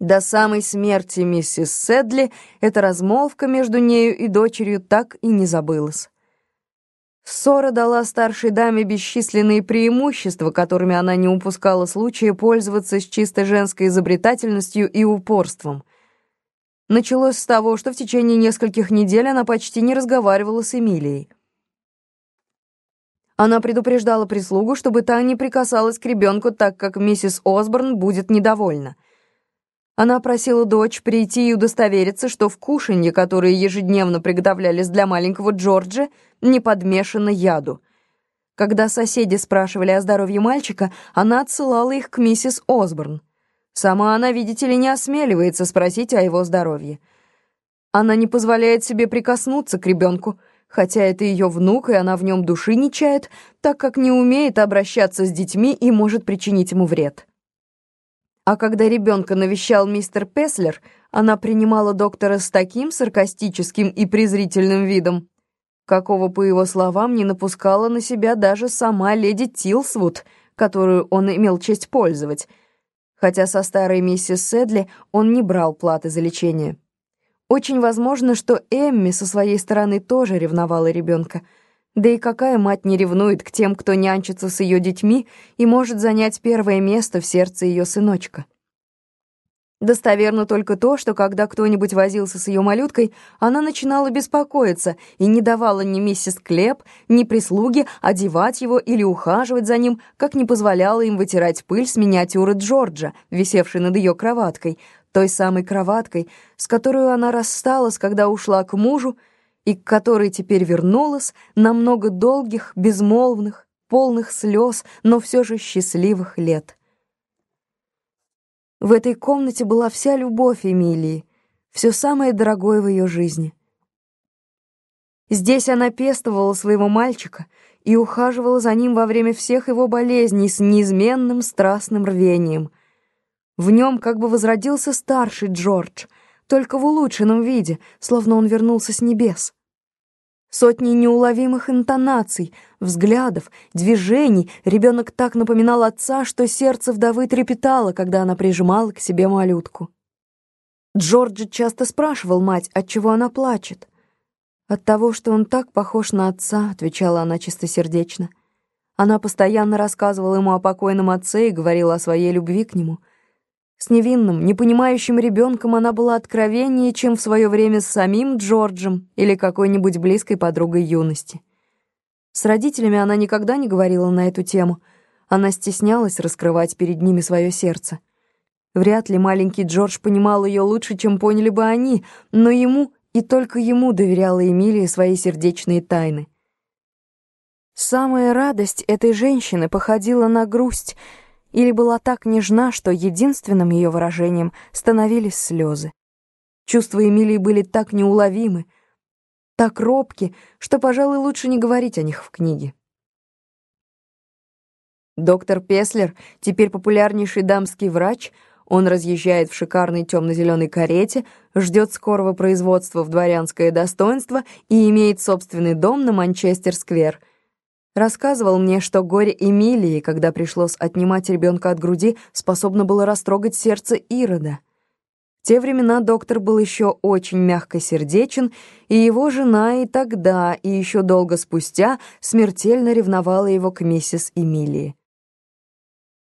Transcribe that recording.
До самой смерти миссис Седли эта размолвка между нею и дочерью так и не забылась. Ссора дала старшей даме бесчисленные преимущества, которыми она не упускала случая пользоваться с чисто женской изобретательностью и упорством. Началось с того, что в течение нескольких недель она почти не разговаривала с Эмилией. Она предупреждала прислугу, чтобы та не прикасалась к ребенку, так как миссис Осборн будет недовольна. Она просила дочь прийти и удостовериться, что в кушанье, которые ежедневно приготовлялись для маленького Джорджа, не подмешано яду. Когда соседи спрашивали о здоровье мальчика, она отсылала их к миссис Осборн. Сама она, видите ли, не осмеливается спросить о его здоровье. Она не позволяет себе прикоснуться к ребенку, хотя это ее внук, и она в нем души не чает, так как не умеет обращаться с детьми и может причинить ему вред. А когда ребенка навещал мистер Песлер, она принимала доктора с таким саркастическим и презрительным видом, какого, по его словам, не напускала на себя даже сама леди Тилсвуд, которую он имел честь пользовать, хотя со старой миссис Седли он не брал платы за лечение. Очень возможно, что Эмми со своей стороны тоже ревновала ребенка — да и какая мать не ревнует к тем, кто нянчится с ее детьми и может занять первое место в сердце ее сыночка? Достоверно только то, что когда кто-нибудь возился с ее малюткой, она начинала беспокоиться и не давала ни миссис Клеп, ни прислуги одевать его или ухаживать за ним, как не позволяла им вытирать пыль с миниатюры Джорджа, висевшей над ее кроваткой, той самой кроваткой, с которой она рассталась, когда ушла к мужу, и к которой теперь вернулась на много долгих, безмолвных, полных слез, но все же счастливых лет. В этой комнате была вся любовь Эмилии, все самое дорогое в ее жизни. Здесь она пестовала своего мальчика и ухаживала за ним во время всех его болезней с неизменным страстным рвением. В нем как бы возродился старший Джордж — только в улучшенном виде, словно он вернулся с небес. Сотни неуловимых интонаций, взглядов, движений ребенок так напоминал отца, что сердце вдовы трепетало, когда она прижимала к себе малютку. Джорджи часто спрашивал мать, от чего она плачет. «От того, что он так похож на отца», — отвечала она чистосердечно. Она постоянно рассказывала ему о покойном отце и говорила о своей любви к нему — с невинным, непонимающим ребенком она была откровеннее, чем в свое время с самим Джорджем или какой-нибудь близкой подругой юности. С родителями она никогда не говорила на эту тему. Она стеснялась раскрывать перед ними свое сердце. Вряд ли маленький Джордж понимал ее лучше, чем поняли бы они, но ему и только ему доверяла Эмилия свои сердечные тайны. Самая радость этой женщины походила на грусть — или была так нежна, что единственным ее выражением становились слезы. Чувства Эмилии были так неуловимы, так робки, что, пожалуй, лучше не говорить о них в книге. Доктор Песлер, теперь популярнейший дамский врач, он разъезжает в шикарной темно-зеленой карете, ждет скорого производства в дворянское достоинство и имеет собственный дом на Манчестер-сквер — Рассказывал мне, что горе Эмилии, когда пришлось отнимать ребенка от груди, способно было растрогать сердце Ирода. В те времена доктор был еще очень мягкосердечен, и его жена и тогда, и еще долго спустя смертельно ревновала его к миссис Эмилии.